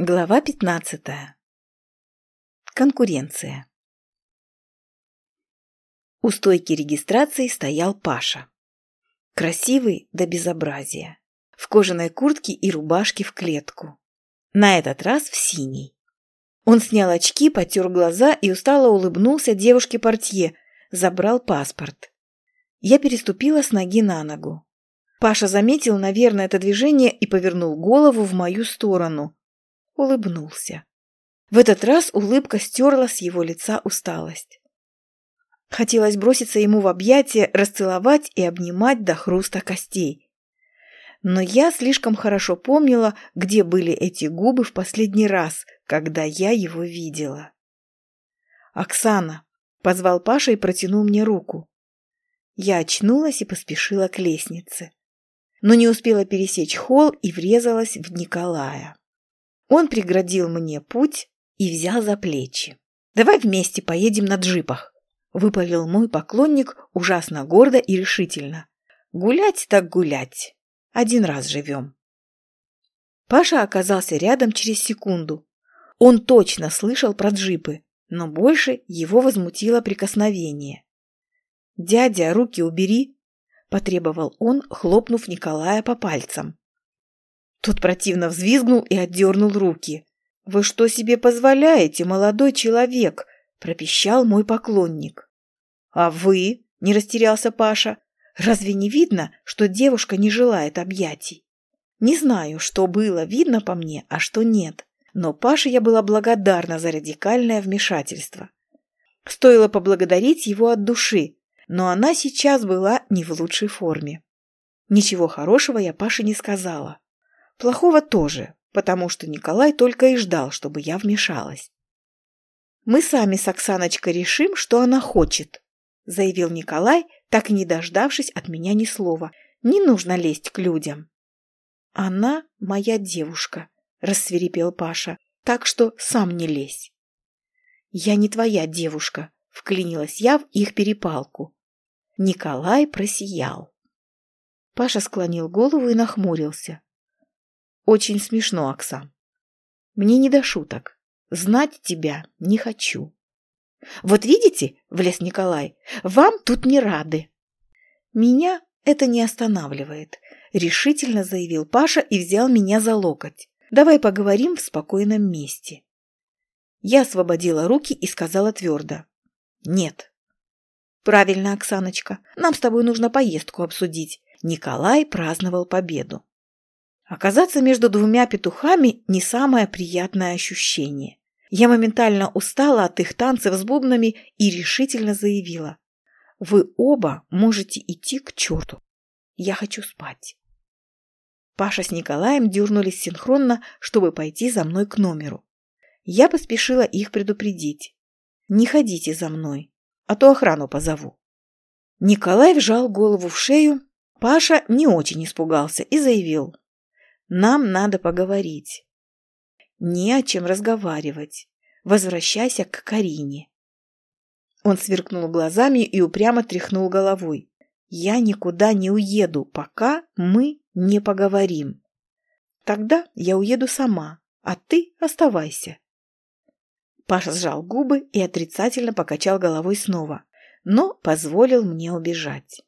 Глава 15. Конкуренция. У стойки регистрации стоял Паша. Красивый до безобразия. В кожаной куртке и рубашке в клетку. На этот раз в синий. Он снял очки, потер глаза и устало улыбнулся девушке-портье, забрал паспорт. Я переступила с ноги на ногу. Паша заметил, наверное, это движение и повернул голову в мою сторону – улыбнулся. В этот раз улыбка стерла с его лица усталость. Хотелось броситься ему в объятия, расцеловать и обнимать до хруста костей. Но я слишком хорошо помнила, где были эти губы в последний раз, когда я его видела. «Оксана!» — позвал Паша и протянул мне руку. Я очнулась и поспешила к лестнице. Но не успела пересечь холл и врезалась в Николая. Он преградил мне путь и взял за плечи. «Давай вместе поедем на джипах», — выпалил мой поклонник ужасно гордо и решительно. «Гулять так гулять. Один раз живем». Паша оказался рядом через секунду. Он точно слышал про джипы, но больше его возмутило прикосновение. «Дядя, руки убери!» – потребовал он, хлопнув Николая по пальцам. Тот противно взвизгнул и отдернул руки. «Вы что себе позволяете, молодой человек?» – пропищал мой поклонник. «А вы?» – не растерялся Паша. «Разве не видно, что девушка не желает объятий?» Не знаю, что было видно по мне, а что нет, но Паше я была благодарна за радикальное вмешательство. Стоило поблагодарить его от души, но она сейчас была не в лучшей форме. Ничего хорошего я Паше не сказала. Плохого тоже, потому что Николай только и ждал, чтобы я вмешалась. «Мы сами с Оксаночкой решим, что она хочет», заявил Николай, так и не дождавшись от меня ни слова. «Не нужно лезть к людям». «Она моя девушка», — рассверепел Паша, «так что сам не лезь». «Я не твоя девушка», — вклинилась я в их перепалку. Николай просиял. Паша склонил голову и нахмурился. Очень смешно, Оксан. Мне не до шуток. Знать тебя не хочу. Вот видите, влез Николай, вам тут не рады. Меня это не останавливает, решительно заявил Паша и взял меня за локоть. Давай поговорим в спокойном месте. Я освободила руки и сказала твердо. Нет. Правильно, Оксаночка, нам с тобой нужно поездку обсудить. Николай праздновал победу. Оказаться между двумя петухами не самое приятное ощущение. Я моментально устала от их танцев с бубнами и решительно заявила. Вы оба можете идти к черту. Я хочу спать. Паша с Николаем дернулись синхронно, чтобы пойти за мной к номеру. Я поспешила их предупредить. Не ходите за мной, а то охрану позову. Николай вжал голову в шею. Паша не очень испугался и заявил. Нам надо поговорить. Не о чем разговаривать. Возвращайся к Карине. Он сверкнул глазами и упрямо тряхнул головой. Я никуда не уеду, пока мы не поговорим. Тогда я уеду сама, а ты оставайся. Паша сжал губы и отрицательно покачал головой снова, но позволил мне убежать.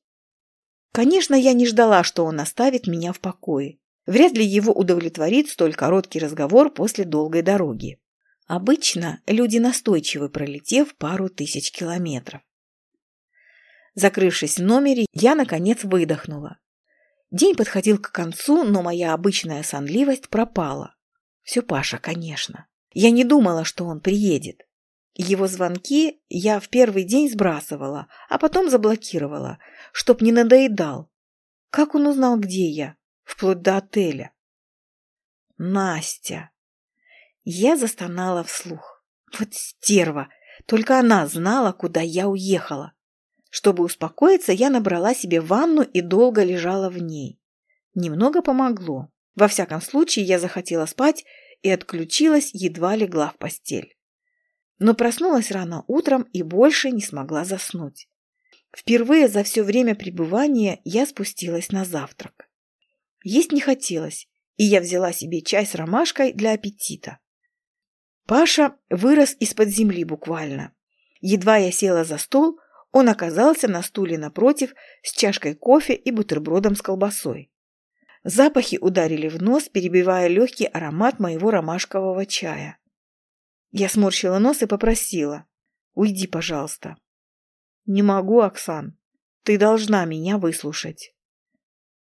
Конечно, я не ждала, что он оставит меня в покое. Вряд ли его удовлетворит столь короткий разговор после долгой дороги. Обычно люди настойчивы, пролетев пару тысяч километров. Закрывшись в номере, я, наконец, выдохнула. День подходил к концу, но моя обычная сонливость пропала. Все Паша, конечно. Я не думала, что он приедет. Его звонки я в первый день сбрасывала, а потом заблокировала, чтоб не надоедал. Как он узнал, где я? Вплоть до отеля. Настя. Я застонала вслух. Вот стерва. Только она знала, куда я уехала. Чтобы успокоиться, я набрала себе ванну и долго лежала в ней. Немного помогло. Во всяком случае, я захотела спать и отключилась, едва легла в постель. Но проснулась рано утром и больше не смогла заснуть. Впервые за все время пребывания я спустилась на завтрак. Есть не хотелось, и я взяла себе чай с ромашкой для аппетита. Паша вырос из-под земли буквально. Едва я села за стол, он оказался на стуле напротив с чашкой кофе и бутербродом с колбасой. Запахи ударили в нос, перебивая легкий аромат моего ромашкового чая. Я сморщила нос и попросила. «Уйди, пожалуйста». «Не могу, Оксан. Ты должна меня выслушать».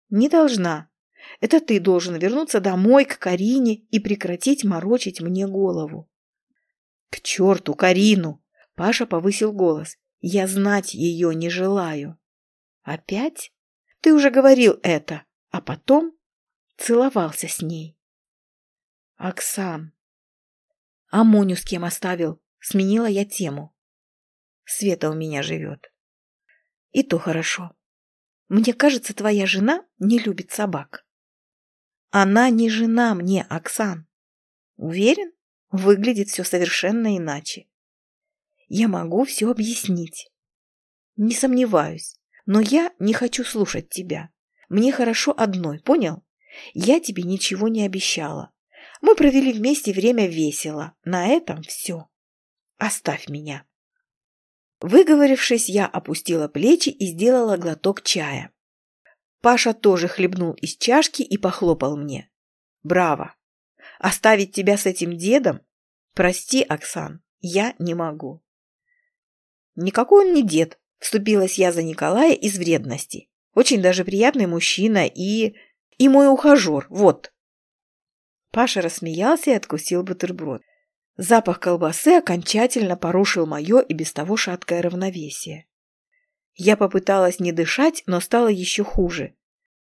«Не должна. Это ты должен вернуться домой к Карине и прекратить морочить мне голову». «К черту Карину!» Паша повысил голос. «Я знать ее не желаю». «Опять? Ты уже говорил это, а потом целовался с ней». «Оксан, а Моню с кем оставил? Сменила я тему. Света у меня живет. И то хорошо. Мне кажется, твоя жена не любит собак. Она не жена мне, Оксан. Уверен? Выглядит все совершенно иначе. Я могу все объяснить. Не сомневаюсь. Но я не хочу слушать тебя. Мне хорошо одной, понял? Я тебе ничего не обещала. Мы провели вместе время весело. На этом все. Оставь меня. Выговорившись, я опустила плечи и сделала глоток чая. Паша тоже хлебнул из чашки и похлопал мне. Браво! Оставить тебя с этим дедом? Прости, Оксан, я не могу. Никакой он не дед, вступилась я за Николая из вредности. Очень даже приятный мужчина и... и мой ухажер, вот. Паша рассмеялся и откусил бутерброд. Запах колбасы окончательно порушил мое и без того шаткое равновесие. Я попыталась не дышать, но стало еще хуже.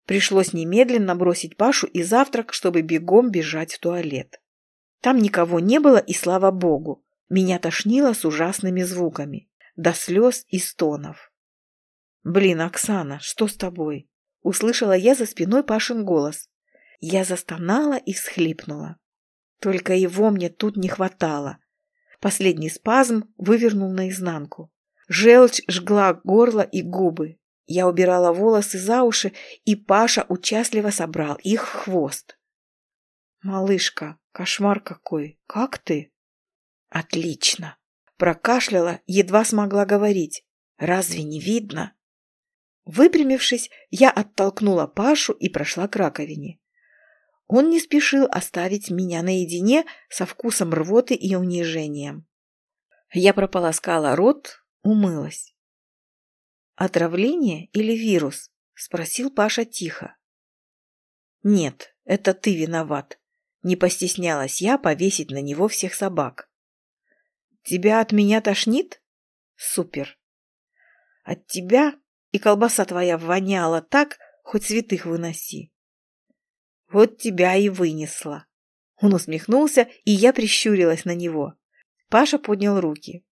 Пришлось немедленно бросить Пашу и завтрак, чтобы бегом бежать в туалет. Там никого не было, и слава богу. Меня тошнило с ужасными звуками. До слез и стонов. «Блин, Оксана, что с тобой?» Услышала я за спиной Пашин голос. Я застонала и всхлипнула. Только его мне тут не хватало. Последний спазм вывернул наизнанку. Желчь жгла горло и губы. Я убирала волосы за уши, и Паша участливо собрал их в хвост. «Малышка, кошмар какой! Как ты?» «Отлично!» Прокашляла, едва смогла говорить. «Разве не видно?» Выпрямившись, я оттолкнула Пашу и прошла к раковине. Он не спешил оставить меня наедине со вкусом рвоты и унижением. Я прополоскала рот, умылась. «Отравление или вирус?» – спросил Паша тихо. «Нет, это ты виноват», – не постеснялась я повесить на него всех собак. «Тебя от меня тошнит?» «Супер!» «От тебя и колбаса твоя воняла так, хоть святых выноси. Вот тебя и вынесла. Он усмехнулся, и я прищурилась на него. Паша поднял руки.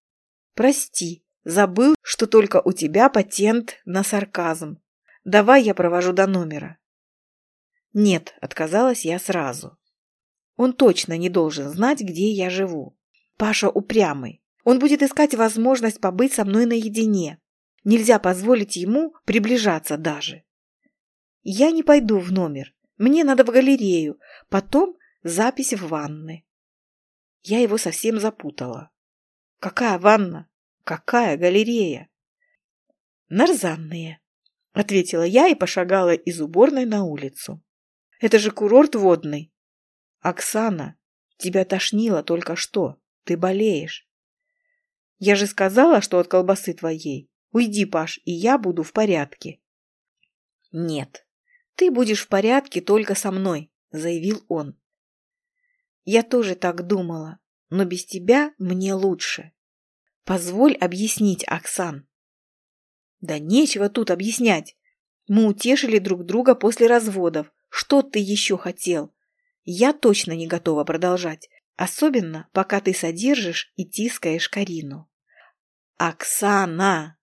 Прости, забыл, что только у тебя патент на сарказм. Давай я провожу до номера. Нет, отказалась я сразу. Он точно не должен знать, где я живу. Паша упрямый. Он будет искать возможность побыть со мной наедине. Нельзя позволить ему приближаться даже. Я не пойду в номер. Мне надо в галерею, потом запись в ванны. Я его совсем запутала. Какая ванна? Какая галерея? Нарзанные, ответила я и пошагала из уборной на улицу. Это же курорт водный. Оксана, тебя тошнило только что. Ты болеешь. Я же сказала, что от колбасы твоей. Уйди, Паш, и я буду в порядке. Нет, «Ты будешь в порядке только со мной», — заявил он. «Я тоже так думала, но без тебя мне лучше. Позволь объяснить, Оксан». «Да нечего тут объяснять. Мы утешили друг друга после разводов. Что ты еще хотел? Я точно не готова продолжать, особенно пока ты содержишь и тискаешь Карину». «Оксана!»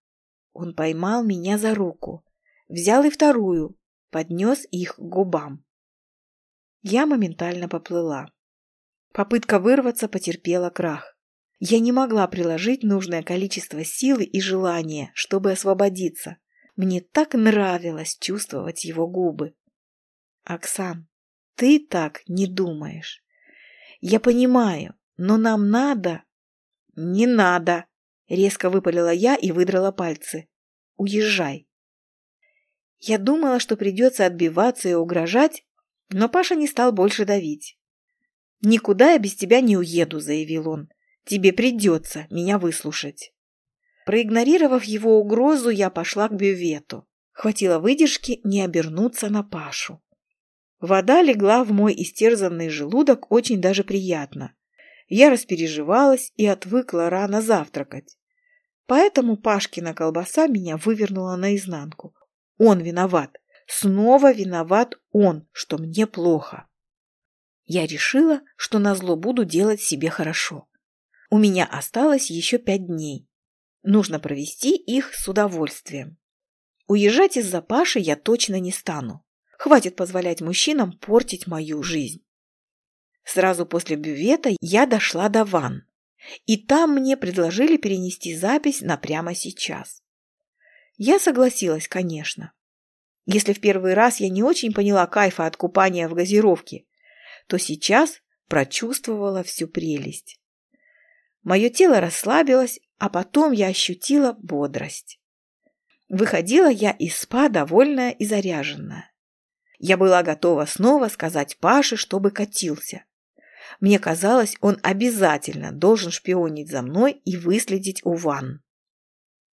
Он поймал меня за руку, взял и вторую, поднес их к губам. Я моментально поплыла. Попытка вырваться потерпела крах. Я не могла приложить нужное количество силы и желания, чтобы освободиться. Мне так нравилось чувствовать его губы. «Оксан, Ты так не думаешь. Я понимаю, но нам надо... Не надо, резко выпалила я и выдрала пальцы. Уезжай. Я думала, что придется отбиваться и угрожать, но Паша не стал больше давить. «Никуда я без тебя не уеду», — заявил он. «Тебе придется меня выслушать». Проигнорировав его угрозу, я пошла к бювету. Хватило выдержки не обернуться на Пашу. Вода легла в мой истерзанный желудок очень даже приятно. Я распереживалась и отвыкла рано завтракать. Поэтому Пашкина колбаса меня вывернула наизнанку. Он виноват. Снова виноват он, что мне плохо. Я решила, что назло буду делать себе хорошо. У меня осталось еще пять дней. Нужно провести их с удовольствием. Уезжать из-за Паши я точно не стану. Хватит позволять мужчинам портить мою жизнь. Сразу после бювета я дошла до ванн. И там мне предложили перенести запись на прямо сейчас. Я согласилась, конечно. Если в первый раз я не очень поняла кайфа от купания в газировке, то сейчас прочувствовала всю прелесть. Мое тело расслабилось, а потом я ощутила бодрость. Выходила я из спа довольная и заряженная. Я была готова снова сказать Паше, чтобы катился. Мне казалось, он обязательно должен шпионить за мной и выследить у ванн.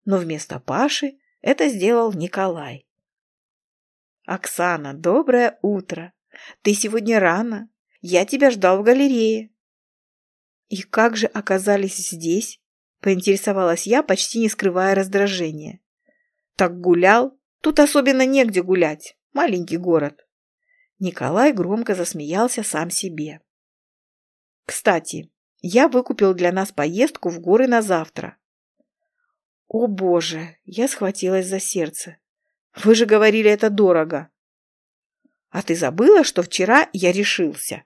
Но вместо Паши это сделал Николай. «Оксана, доброе утро! Ты сегодня рано. Я тебя ждал в галерее». «И как же оказались здесь?» – поинтересовалась я, почти не скрывая раздражения. «Так гулял? Тут особенно негде гулять. Маленький город». Николай громко засмеялся сам себе. «Кстати, я выкупил для нас поездку в горы на завтра». «О боже!» – я схватилась за сердце. «Вы же говорили, это дорого». «А ты забыла, что вчера я решился?»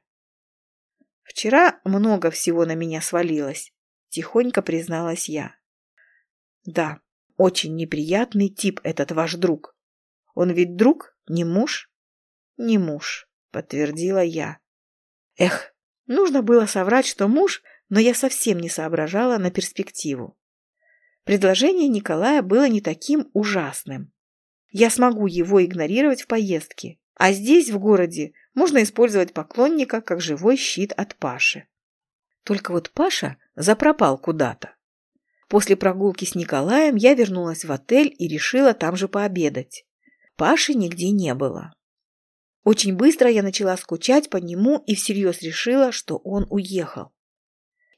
Вчера много всего на меня свалилось, тихонько призналась я. Да, очень неприятный тип этот ваш друг. Он ведь друг, не муж? Не муж, подтвердила я. Эх, нужно было соврать, что муж, но я совсем не соображала на перспективу. Предложение Николая было не таким ужасным. Я смогу его игнорировать в поездке, а здесь, в городе, можно использовать поклонника как живой щит от Паши. Только вот Паша запропал куда-то. После прогулки с Николаем я вернулась в отель и решила там же пообедать. Паши нигде не было. Очень быстро я начала скучать по нему и всерьез решила, что он уехал.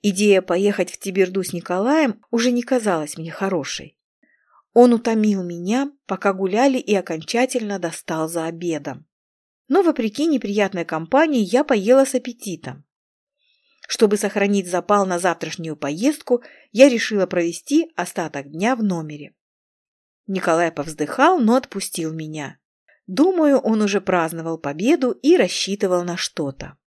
Идея поехать в Тиберду с Николаем уже не казалась мне хорошей. Он утомил меня, пока гуляли и окончательно достал за обедом. Но, вопреки неприятной компании, я поела с аппетитом. Чтобы сохранить запал на завтрашнюю поездку, я решила провести остаток дня в номере. Николай повздыхал, но отпустил меня. Думаю, он уже праздновал победу и рассчитывал на что-то.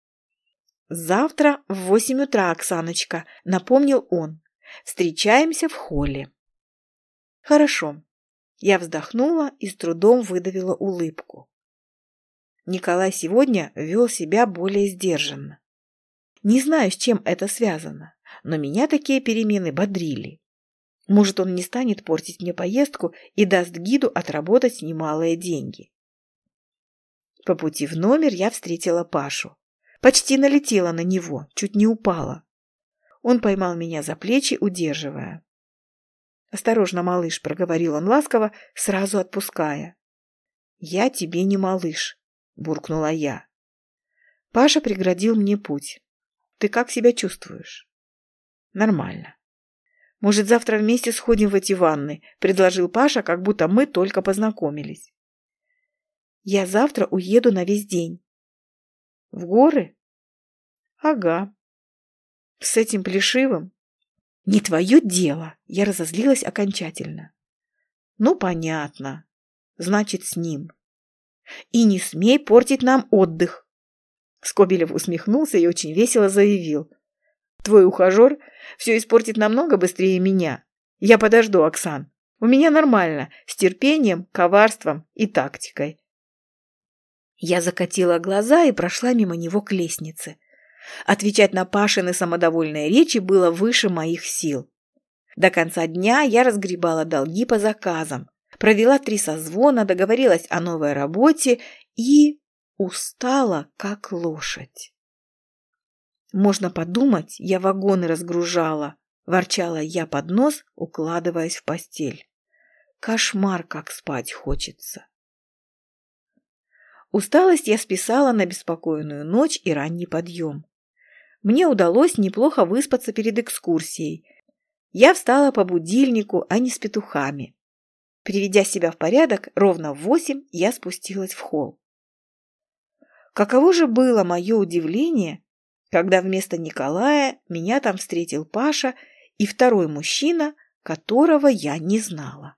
«Завтра в восемь утра, Оксаночка», — напомнил он. «Встречаемся в холле». «Хорошо». Я вздохнула и с трудом выдавила улыбку. Николай сегодня вел себя более сдержанно. Не знаю, с чем это связано, но меня такие перемены бодрили. Может, он не станет портить мне поездку и даст гиду отработать немалые деньги. По пути в номер я встретила Пашу. Почти налетела на него, чуть не упала. Он поймал меня за плечи, удерживая. «Осторожно, малыш», — проговорил он ласково, сразу отпуская. «Я тебе не малыш буркнула я. Паша преградил мне путь. Ты как себя чувствуешь? Нормально. Может, завтра вместе сходим в эти ванны, предложил Паша, как будто мы только познакомились. Я завтра уеду на весь день. В горы? Ага. С этим плешивым? Не твое дело. Я разозлилась окончательно. Ну, понятно. Значит, с ним. И не смей портить нам отдых. Скобелев усмехнулся и очень весело заявил. Твой ухажер все испортит намного быстрее меня. Я подожду, Оксан. У меня нормально, с терпением, коварством и тактикой. Я закатила глаза и прошла мимо него к лестнице. Отвечать на Пашины самодовольные речи было выше моих сил. До конца дня я разгребала долги по заказам, провела три созвона, договорилась о новой работе и устала, как лошадь. Можно подумать, я вагоны разгружала, ворчала я под нос, укладываясь в постель. Кошмар, как спать хочется. Усталость я списала на беспокойную ночь и ранний подъем. Мне удалось неплохо выспаться перед экскурсией. Я встала по будильнику, а не с петухами. Приведя себя в порядок, ровно в восемь я спустилась в холл. Каково же было мое удивление, когда вместо Николая меня там встретил Паша и второй мужчина, которого я не знала.